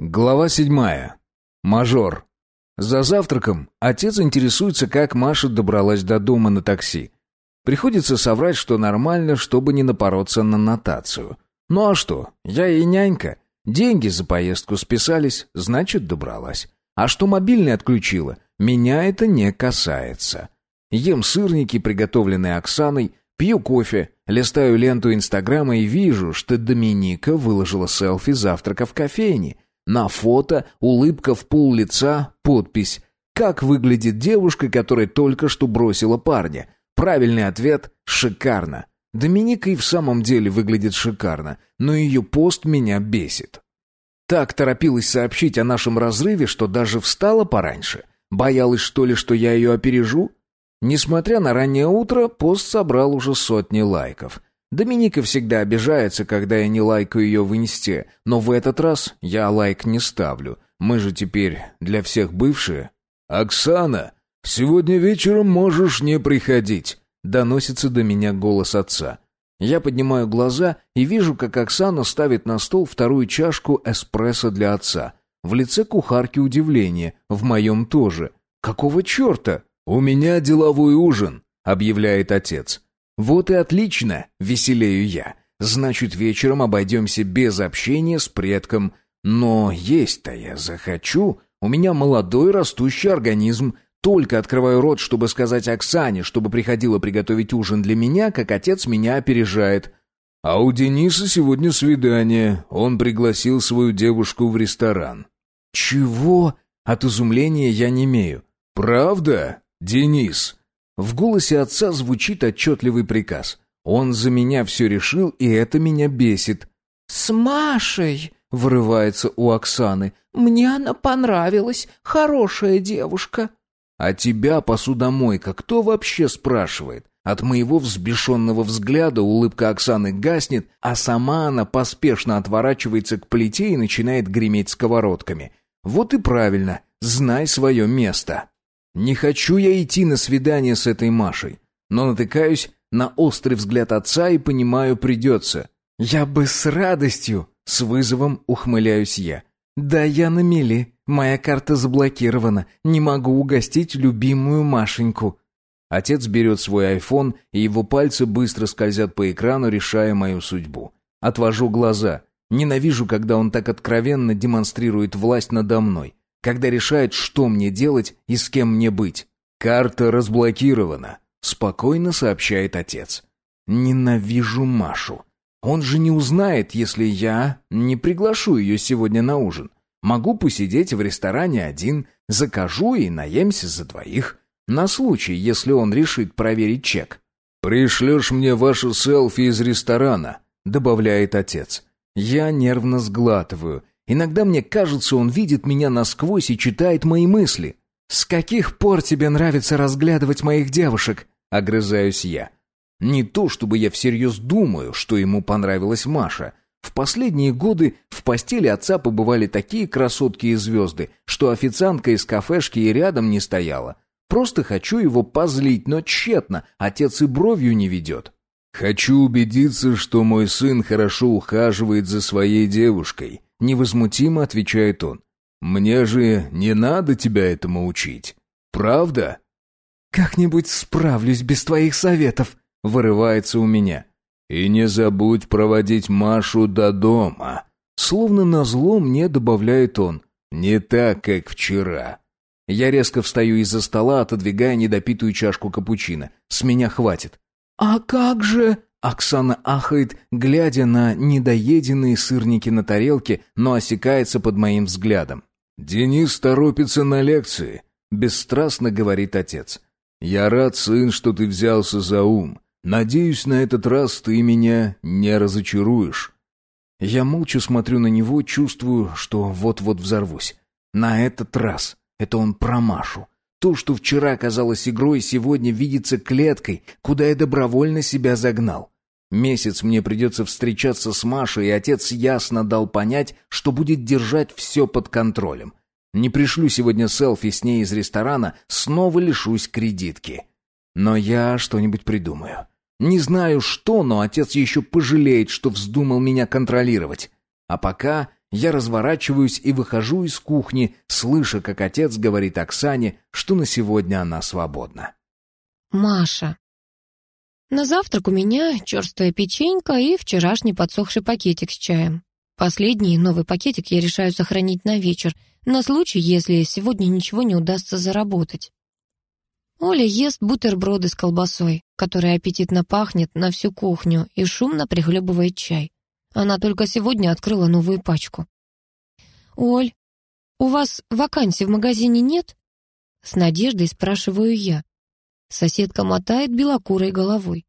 Глава седьмая. Мажор. За завтраком отец интересуется, как Маша добралась до дома на такси. Приходится соврать, что нормально, чтобы не напороться на нотацию. Ну а что, я и нянька. Деньги за поездку списались, значит, добралась. А что мобильный отключила, меня это не касается. Ем сырники, приготовленные Оксаной, пью кофе, листаю ленту Инстаграма и вижу, что Доминика выложила селфи завтрака в кофейне – на фото улыбка в пол лица, подпись «Как выглядит девушка, которая только что бросила парня?» Правильный ответ «Шикарно». Доминика и в самом деле выглядит шикарно, но ее пост меня бесит. Так торопилась сообщить о нашем разрыве, что даже встала пораньше. Боялась, что ли, что я ее опережу? Несмотря на раннее утро, пост собрал уже сотни лайков. Доминика всегда обижается, когда я не лайкаю ее в инсте, но в этот раз я лайк не ставлю. Мы же теперь для всех бывшие. «Оксана, сегодня вечером можешь не приходить», — доносится до меня голос отца. Я поднимаю глаза и вижу, как Оксана ставит на стол вторую чашку эспрессо для отца. В лице кухарки удивление, в моем тоже. «Какого черта?» «У меня деловой ужин», — объявляет отец. «Вот и отлично!» — веселею я. «Значит, вечером обойдемся без общения с предком. Но есть-то я захочу. У меня молодой растущий организм. Только открываю рот, чтобы сказать Оксане, чтобы приходила приготовить ужин для меня, как отец меня опережает. А у Дениса сегодня свидание. Он пригласил свою девушку в ресторан. «Чего?» От изумления я не имею. «Правда, Денис?» В голосе отца звучит отчетливый приказ. Он за меня все решил, и это меня бесит. «С Машей!» — вырывается у Оксаны. «Мне она понравилась. Хорошая девушка». «А тебя, посудомойка, кто вообще спрашивает?» От моего взбешенного взгляда улыбка Оксаны гаснет, а сама она поспешно отворачивается к плите и начинает греметь сковородками. «Вот и правильно, знай свое место». Не хочу я идти на свидание с этой Машей, но натыкаюсь на острый взгляд отца и понимаю, придется. Я бы с радостью, с вызовом ухмыляюсь я. Да я на мели, моя карта заблокирована, не могу угостить любимую Машеньку. Отец берет свой айфон, и его пальцы быстро скользят по экрану, решая мою судьбу. Отвожу глаза. Ненавижу, когда он так откровенно демонстрирует власть надо мной когда решает, что мне делать и с кем мне быть. «Карта разблокирована», — спокойно сообщает отец. «Ненавижу Машу. Он же не узнает, если я не приглашу ее сегодня на ужин. Могу посидеть в ресторане один, закажу и наемся за двоих. На случай, если он решит проверить чек». «Пришлешь мне ваши селфи из ресторана», — добавляет отец. Я нервно сглатываю Иногда мне кажется, он видит меня насквозь и читает мои мысли. «С каких пор тебе нравится разглядывать моих девушек?» — огрызаюсь я. Не то, чтобы я всерьез думаю, что ему понравилась Маша. В последние годы в постели отца побывали такие красотки и звезды, что официантка из кафешки и рядом не стояла. Просто хочу его позлить, но тщетно, отец и бровью не ведет. «Хочу убедиться, что мой сын хорошо ухаживает за своей девушкой», Невозмутимо отвечает он. «Мне же не надо тебя этому учить. Правда?» «Как-нибудь справлюсь без твоих советов», — вырывается у меня. «И не забудь проводить Машу до дома». Словно назло мне добавляет он. «Не так, как вчера». Я резко встаю из-за стола, отодвигая недопитую чашку капучино. С меня хватит. «А как же...» Оксана ахает, глядя на недоеденные сырники на тарелке, но осекается под моим взглядом. «Денис торопится на лекции», — бесстрастно говорит отец. «Я рад, сын, что ты взялся за ум. Надеюсь, на этот раз ты меня не разочаруешь». Я молча смотрю на него, чувствую, что вот-вот взорвусь. На этот раз. Это он про Машу. То, что вчера казалось игрой, сегодня видится клеткой, куда я добровольно себя загнал. Месяц мне придется встречаться с Машей, и отец ясно дал понять, что будет держать все под контролем. Не пришлю сегодня селфи с ней из ресторана, снова лишусь кредитки. Но я что-нибудь придумаю. Не знаю что, но отец еще пожалеет, что вздумал меня контролировать. А пока Я разворачиваюсь и выхожу из кухни, слыша, как отец говорит Оксане, что на сегодня она свободна. Маша. На завтрак у меня черствая печенька и вчерашний подсохший пакетик с чаем. Последний новый пакетик я решаю сохранить на вечер, на случай, если сегодня ничего не удастся заработать. Оля ест бутерброды с колбасой, которая аппетитно пахнет на всю кухню и шумно прихлебывает чай. Она только сегодня открыла новую пачку. «Оль, у вас вакансий в магазине нет?» С надеждой спрашиваю я. Соседка мотает белокурой головой.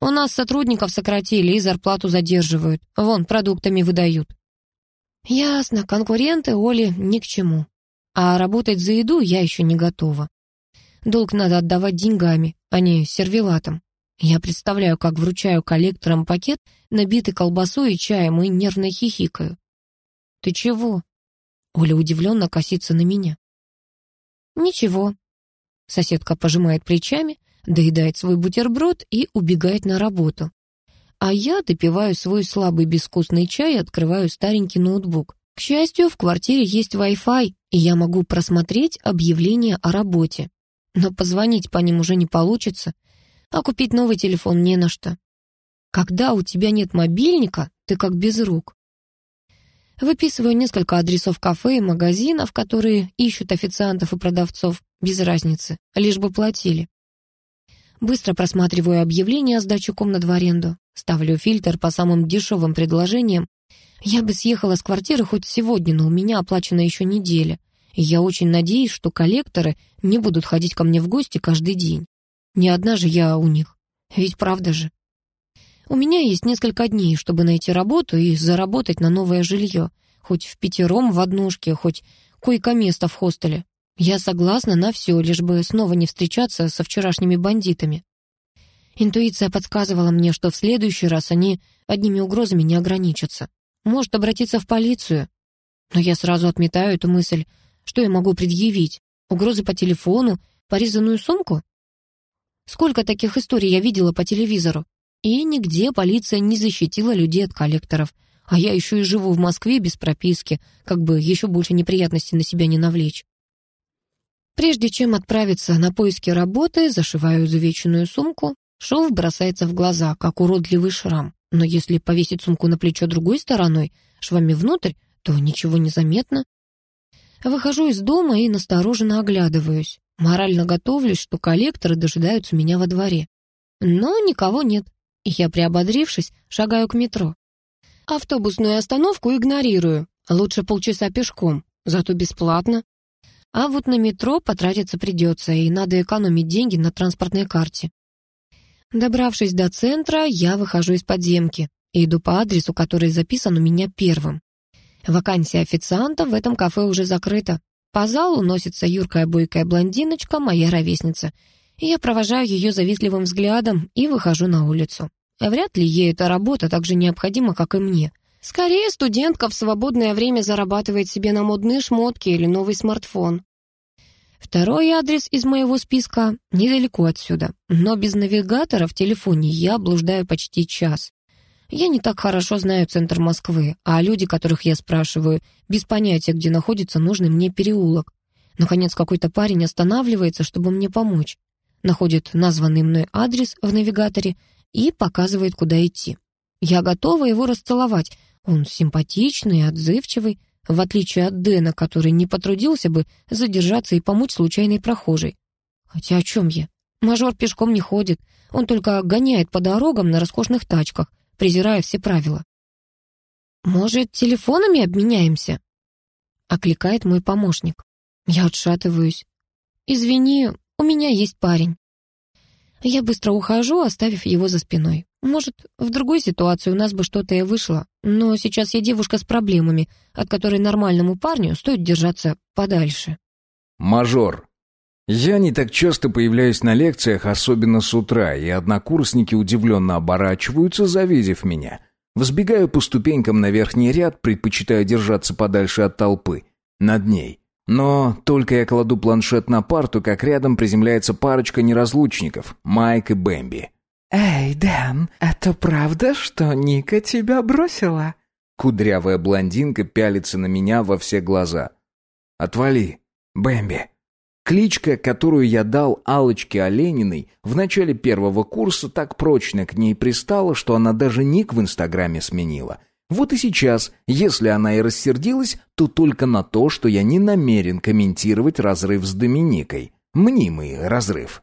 «У нас сотрудников сократили и зарплату задерживают. Вон, продуктами выдают». «Ясно, конкуренты Оли ни к чему. А работать за еду я еще не готова. Долг надо отдавать деньгами, а не сервелатом. Я представляю, как вручаю коллекторам пакет, набитый колбасой и чаем, и нервно хихикаю. «Ты чего?» Оля удивленно косится на меня. «Ничего». Соседка пожимает плечами, доедает свой бутерброд и убегает на работу. А я допиваю свой слабый безвкусный чай и открываю старенький ноутбук. К счастью, в квартире есть Wi-Fi, и я могу просмотреть объявления о работе. Но позвонить по ним уже не получится — а купить новый телефон не на что. Когда у тебя нет мобильника, ты как без рук. Выписываю несколько адресов кафе и магазинов, которые ищут официантов и продавцов, без разницы, лишь бы платили. Быстро просматриваю объявления о сдаче комнат в аренду, ставлю фильтр по самым дешевым предложениям. Я бы съехала с квартиры хоть сегодня, но у меня оплачена еще неделя, я очень надеюсь, что коллекторы не будут ходить ко мне в гости каждый день. Не одна же я у них. Ведь правда же. У меня есть несколько дней, чтобы найти работу и заработать на новое жилье. Хоть в пятером в однушке, хоть койко-место в хостеле. Я согласна на все, лишь бы снова не встречаться со вчерашними бандитами. Интуиция подсказывала мне, что в следующий раз они одними угрозами не ограничатся. Может обратиться в полицию. Но я сразу отметаю эту мысль. Что я могу предъявить? Угрозы по телефону? Порезанную сумку? Сколько таких историй я видела по телевизору. И нигде полиция не защитила людей от коллекторов. А я еще и живу в Москве без прописки, как бы еще больше неприятностей на себя не навлечь. Прежде чем отправиться на поиски работы, зашиваю изувеченную сумку. Шов бросается в глаза, как уродливый шрам. Но если повесить сумку на плечо другой стороной, швами внутрь, то ничего не заметно. Выхожу из дома и настороженно оглядываюсь. Морально готовлюсь, что коллекторы дожидаются меня во дворе. Но никого нет, и я, приободрившись, шагаю к метро. Автобусную остановку игнорирую. Лучше полчаса пешком, зато бесплатно. А вот на метро потратиться придется, и надо экономить деньги на транспортной карте. Добравшись до центра, я выхожу из подземки и иду по адресу, который записан у меня первым. Вакансия официанта в этом кафе уже закрыта. По залу носится юркая бойкая блондиночка, моя ровесница. Я провожаю ее завистливым взглядом и выхожу на улицу. Вряд ли ей эта работа так же необходима, как и мне. Скорее, студентка в свободное время зарабатывает себе на модные шмотки или новый смартфон. Второй адрес из моего списка недалеко отсюда, но без навигатора в телефоне я блуждаю почти час. Я не так хорошо знаю центр Москвы, а люди, которых я спрашиваю, без понятия, где находится нужный мне переулок. Наконец, какой-то парень останавливается, чтобы мне помочь. Находит названный мной адрес в навигаторе и показывает, куда идти. Я готова его расцеловать. Он симпатичный, отзывчивый, в отличие от Дэна, который не потрудился бы задержаться и помочь случайной прохожей. Хотя о чем я? Мажор пешком не ходит, он только гоняет по дорогам на роскошных тачках, презирая все правила. «Может, телефонами обменяемся?» — окликает мой помощник. Я отшатываюсь. «Извини, у меня есть парень». Я быстро ухожу, оставив его за спиной. Может, в другой ситуации у нас бы что-то и вышло, но сейчас я девушка с проблемами, от которой нормальному парню стоит держаться подальше. Мажор. Я не так часто появляюсь на лекциях, особенно с утра, и однокурсники удивленно оборачиваются, завидев меня. Взбегаю по ступенькам на верхний ряд, предпочитаю держаться подальше от толпы. Над ней. Но только я кладу планшет на парту, как рядом приземляется парочка неразлучников, Майк и Бэмби. «Эй, Дэн, это правда, что Ника тебя бросила?» Кудрявая блондинка пялится на меня во все глаза. «Отвали, Бэмби!» Кличка, которую я дал Алочке Олениной в начале первого курса, так прочно к ней пристала, что она даже ник в Инстаграме сменила. Вот и сейчас, если она и рассердилась, то только на то, что я не намерен комментировать разрыв с Доминикой. Мнимый разрыв.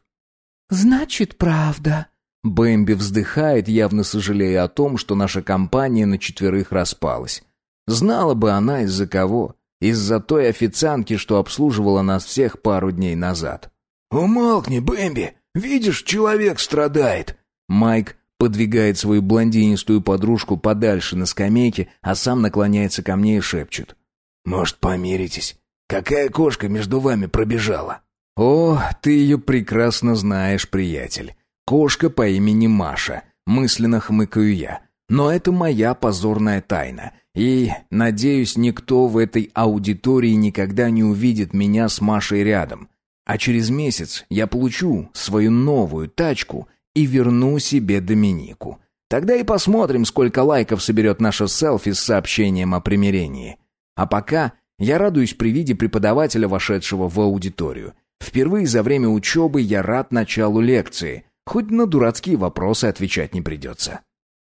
«Значит, правда». Бэмби вздыхает, явно сожалея о том, что наша компания на четверых распалась. Знала бы она из-за кого. Из-за той официантки, что обслуживала нас всех пару дней назад. «Умолкни, Бэмби! Видишь, человек страдает!» Майк подвигает свою блондинистую подружку подальше на скамейке, а сам наклоняется ко мне и шепчет. «Может, помиритесь? Какая кошка между вами пробежала?» «О, ты ее прекрасно знаешь, приятель. Кошка по имени Маша», — мысленно хмыкаю я. «Но это моя позорная тайна, и, надеюсь, никто в этой аудитории никогда не увидит меня с Машей рядом. А через месяц я получу свою новую тачку и верну себе Доминику. Тогда и посмотрим, сколько лайков соберет наша селфи с сообщением о примирении. А пока я радуюсь при виде преподавателя, вошедшего в аудиторию. Впервые за время учебы я рад началу лекции, хоть на дурацкие вопросы отвечать не придется.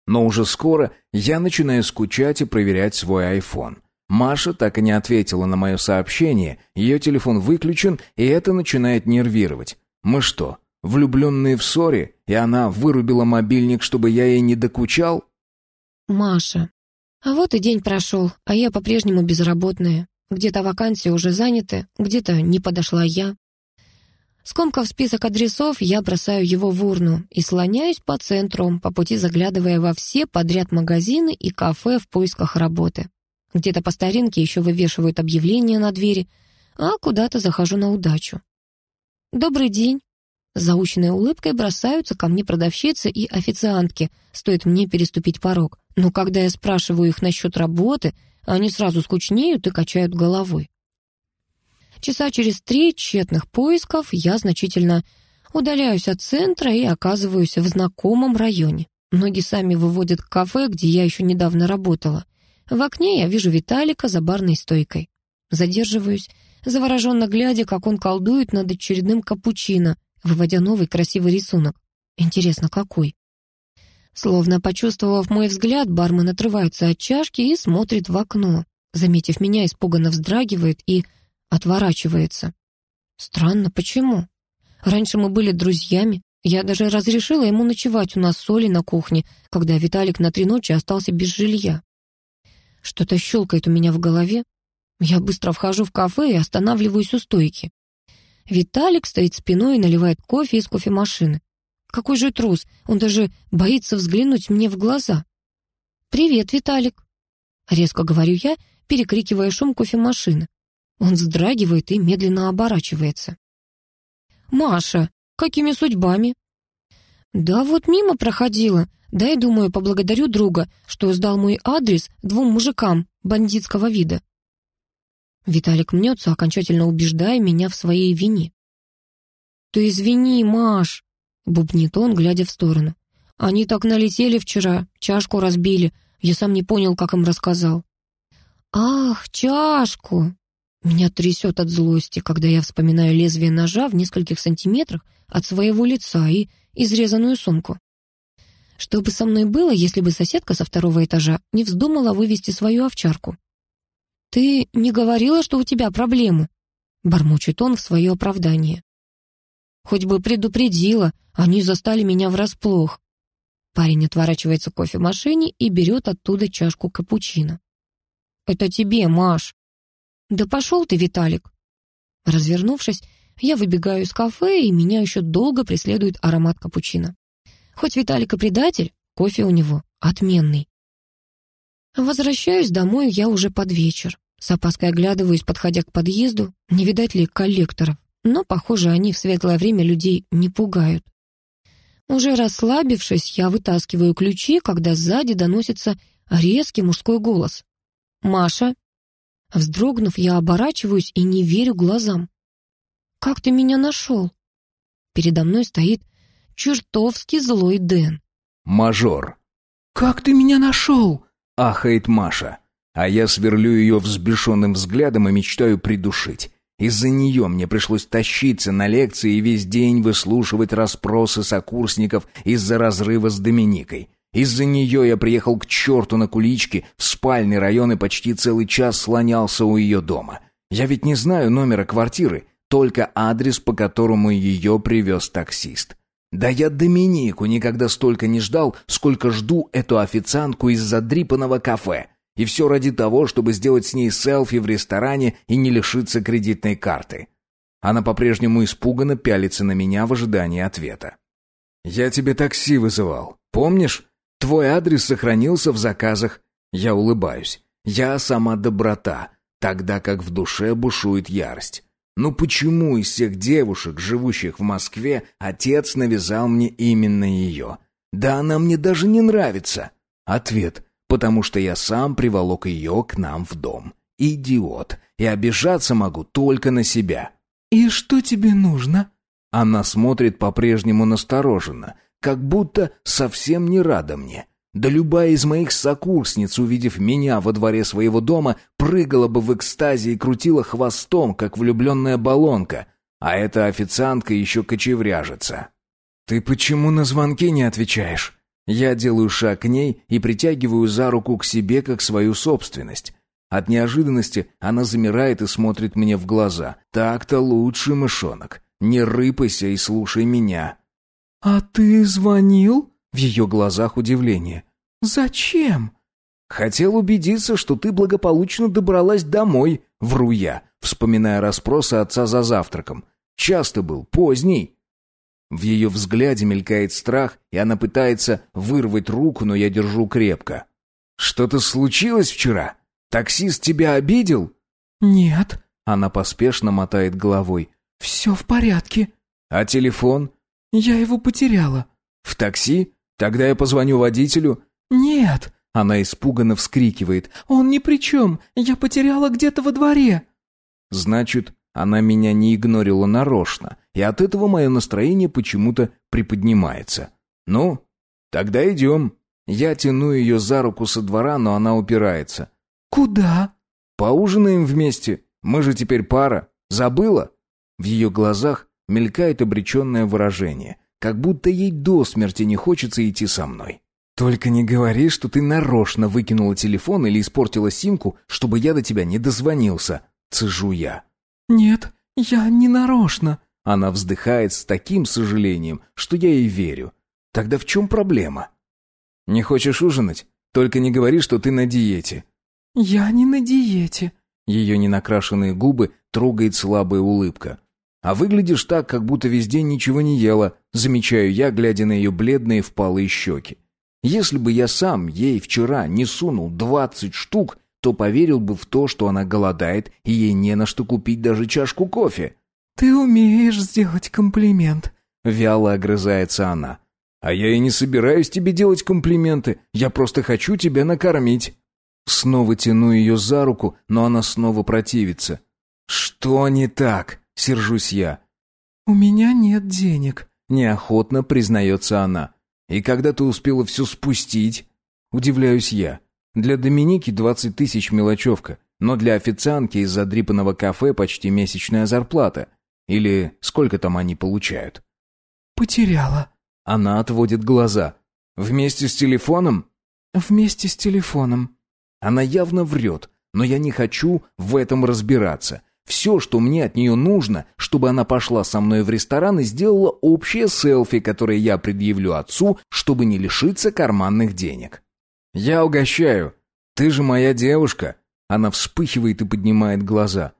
Но уже скоро я начинаю скучать и проверять свой iPhone. Маша так и не ответила на мое сообщение, ее телефон выключен, и это начинает нервировать. Мы что, влюбленные в ссоре, и она вырубила мобильник, чтобы я ей не докучал? Маша. А вот и день прошел, а я по-прежнему безработная. Где-то вакансии уже заняты, где-то не подошла я. Скомкав список адресов, я бросаю его в урну и слоняюсь по центру, по пути заглядывая во все подряд магазины и кафе в поисках работы. Где-то по старинке еще вывешивают объявления на двери, а куда-то захожу на удачу. «Добрый день!» Заученной улыбкой бросаются ко мне продавщицы и официантки, стоит мне переступить порог. Но когда я спрашиваю их насчет работы, они сразу скучнеют и качают головой. Часа через три тщетных поисков я значительно удаляюсь от центра и оказываюсь в знакомом районе. Ноги сами выводят к кафе, где я еще недавно работала. В окне я вижу Виталика за барной стойкой. Задерживаюсь, завороженно глядя, как он колдует над очередным капучино, выводя новый красивый рисунок. Интересно, какой? Словно почувствовав мой взгляд, бармен отрывается от чашки и смотрит в окно. Заметив меня, испуганно вздрагивает и отворачивается. Странно, почему? Раньше мы были друзьями. Я даже разрешила ему ночевать у нас с Олей на кухне, когда Виталик на три ночи остался без жилья. Что-то щелкает у меня в голове. Я быстро вхожу в кафе и останавливаюсь у стойки. Виталик стоит спиной и наливает кофе из кофемашины. Какой же трус, он даже боится взглянуть мне в глаза. «Привет, Виталик», — резко говорю я, перекрикивая шум кофемашины. Он вздрагивает и медленно оборачивается. «Маша, какими судьбами?» «Да вот мимо проходила. Да и думаю, поблагодарю друга, что сдал мой адрес двум мужикам бандитского вида». Виталик мнется, окончательно убеждая меня в своей вине. «Ты извини, Маш», — бубнит он, глядя в сторону. «Они так налетели вчера, чашку разбили. Я сам не понял, как им рассказал». «Ах, чашку!» Меня трясет от злости, когда я вспоминаю лезвие ножа в нескольких сантиметрах от своего лица и изрезанную сумку. Что бы со мной было, если бы соседка со второго этажа не вздумала вывести свою овчарку? «Ты не говорила, что у тебя проблемы?» Бормочет он в свое оправдание. «Хоть бы предупредила, они застали меня врасплох». Парень отворачивается к кофемашине и берет оттуда чашку капучино. «Это тебе, Маш», «Да пошел ты, Виталик!» Развернувшись, я выбегаю из кафе, и меня еще долго преследует аромат капучино. Хоть Виталик и предатель, кофе у него отменный. Возвращаюсь домой я уже под вечер. С опаской оглядываюсь, подходя к подъезду, не видать ли коллекторов. Но, похоже, они в светлое время людей не пугают. Уже расслабившись, я вытаскиваю ключи, когда сзади доносится резкий мужской голос. «Маша, Вздрогнув, я оборачиваюсь и не верю глазам. «Как ты меня нашел?» Передо мной стоит чертовски злой Дэн. «Мажор». «Как ты меня нашел?» ахает Маша. А я сверлю ее взбешенным взглядом и мечтаю придушить. Из-за нее мне пришлось тащиться на лекции и весь день выслушивать расспросы сокурсников из-за разрыва с Доминикой. Из-за нее я приехал к черту на куличке в спальный район и почти целый час слонялся у ее дома. Я ведь не знаю номера квартиры, только адрес, по которому ее привез таксист. Да я Доминику никогда столько не ждал, сколько жду эту официантку из задрипанного кафе. И все ради того, чтобы сделать с ней селфи в ресторане и не лишиться кредитной карты. Она по-прежнему испуганно пялится на меня в ожидании ответа. «Я тебе такси вызывал. Помнишь? Твой адрес сохранился в заказах». Я улыбаюсь. «Я сама доброта, тогда как в душе бушует ярость. Ну почему из всех девушек, живущих в Москве, отец навязал мне именно ее? Да она мне даже не нравится. Ответ. Потому что я сам приволок ее к нам в дом. Идиот. И обижаться могу только на себя. «И что тебе нужно?» Она смотрит по-прежнему настороженно, как будто совсем не рада мне. Да любая из моих сокурсниц, увидев меня во дворе своего дома, прыгала бы в экстазе и крутила хвостом, как влюбленная баллонка. А эта официантка еще кочевряжется. «Ты почему на звонки не отвечаешь?» Я делаю шаг к ней и притягиваю за руку к себе, как свою собственность. От неожиданности она замирает и смотрит мне в глаза. «Так-то лучше, мышонок. Не рыпайся и слушай меня». «А ты звонил?» В ее глазах удивление. «Зачем?» «Хотел убедиться, что ты благополучно добралась домой», — вру я, вспоминая расспросы отца за завтраком. «Часто был, поздний». В ее взгляде мелькает страх, и она пытается вырвать руку, но я держу крепко. «Что-то случилось вчера? Таксист тебя обидел?» «Нет», — она поспешно мотает головой. «Все в порядке». «А телефон?» «Я его потеряла». «В такси? Тогда я позвоню водителю». «Нет!» — она испуганно вскрикивает. «Он ни при чем! Я потеряла где-то во дворе!» «Значит, она меня не игнорила нарочно, и от этого мое настроение почему-то приподнимается. Ну, тогда идем». Я тяну ее за руку со двора, но она упирается. «Куда?» «Поужинаем вместе. Мы же теперь пара. Забыла?» В ее глазах мелькает обреченное выражение, как будто ей до смерти не хочется идти со мной. «Только не говори, что ты нарочно выкинула телефон или испортила симку, чтобы я до тебя не дозвонился», — цежу я. «Нет, я не нарочно». Она вздыхает с таким сожалением, что я ей верю. «Тогда в чем проблема?» «Не хочешь ужинать? Только не говори, что ты на диете». «Я не на диете». Ее ненакрашенные губы трогает слабая улыбка. «А выглядишь так, как будто весь день ничего не ела», замечаю я, глядя на ее бледные впалые щеки. Если бы я сам ей вчера не сунул двадцать штук, то поверил бы в то, что она голодает, и ей не на что купить даже чашку кофе. «Ты умеешь сделать комплимент», — вяло огрызается она. «А я и не собираюсь тебе делать комплименты, я просто хочу тебя накормить». Снова тяну ее за руку, но она снова противится. «Что не так?» — сержусь я. «У меня нет денег», — неохотно признается она. «И когда ты успела все спустить?» Удивляюсь я. Для Доминики двадцать тысяч мелочевка, но для официантки из задрипанного кафе почти месячная зарплата. Или сколько там они получают? «Потеряла». Она отводит глаза. «Вместе с телефоном?» «Вместе с телефоном». Она явно врет, но я не хочу в этом разбираться. Все, что мне от нее нужно, чтобы она пошла со мной в ресторан и сделала общее селфи, которое я предъявлю отцу, чтобы не лишиться карманных денег. «Я угощаю. Ты же моя девушка». Она вспыхивает и поднимает глаза.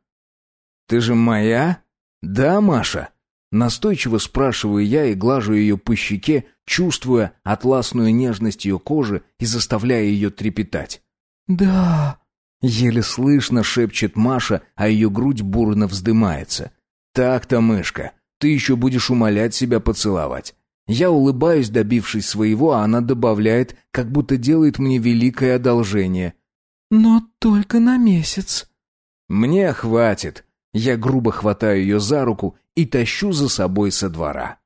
«Ты же моя?» «Да, Маша?» Настойчиво спрашиваю я и глажу ее по щеке, чувствуя атласную нежность ее кожи и заставляя ее трепетать. «Да», Еле слышно шепчет Маша, а ее грудь бурно вздымается. «Так-то, мышка, ты еще будешь умолять себя поцеловать». Я улыбаюсь, добившись своего, а она добавляет, как будто делает мне великое одолжение. «Но только на месяц». «Мне хватит». Я грубо хватаю ее за руку и тащу за собой со двора.